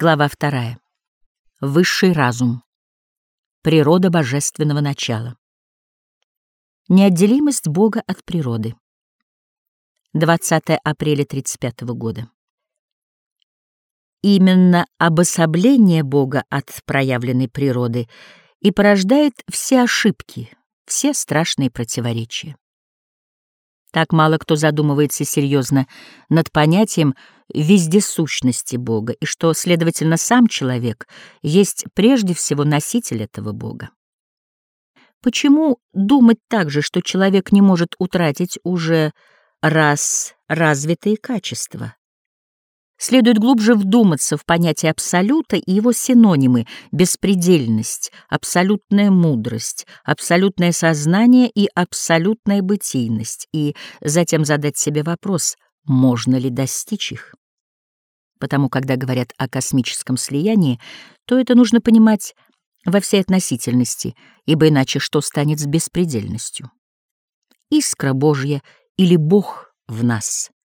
Глава вторая. Высший разум. Природа божественного начала. Неотделимость Бога от природы. 20 апреля 35 года. Именно обособление Бога от проявленной природы и порождает все ошибки, все страшные противоречия. Так мало кто задумывается серьезно над понятием вездесущности Бога, и что, следовательно, сам человек есть прежде всего носитель этого Бога. Почему думать также, что человек не может утратить уже раз развитые качества? Следует глубже вдуматься в понятие абсолюта и его синонимы — беспредельность, абсолютная мудрость, абсолютное сознание и абсолютная бытийность, и затем задать себе вопрос, можно ли достичь их. Потому, когда говорят о космическом слиянии, то это нужно понимать во всей относительности, ибо иначе что станет с беспредельностью? Искра Божья или Бог в нас —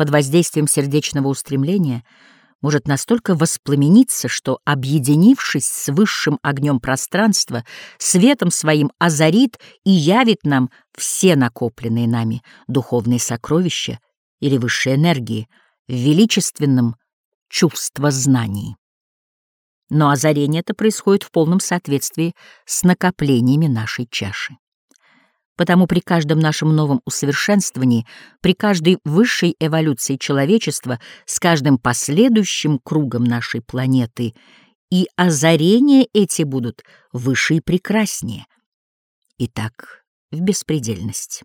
под воздействием сердечного устремления может настолько воспламениться, что, объединившись с высшим огнем пространства, светом своим озарит и явит нам все накопленные нами духовные сокровища или высшие энергии в величественном чувствознании. Но озарение это происходит в полном соответствии с накоплениями нашей чаши. Потому при каждом нашем новом усовершенствовании, при каждой высшей эволюции человечества, с каждым последующим кругом нашей планеты и озарения эти будут выше и прекраснее. И так в беспредельность.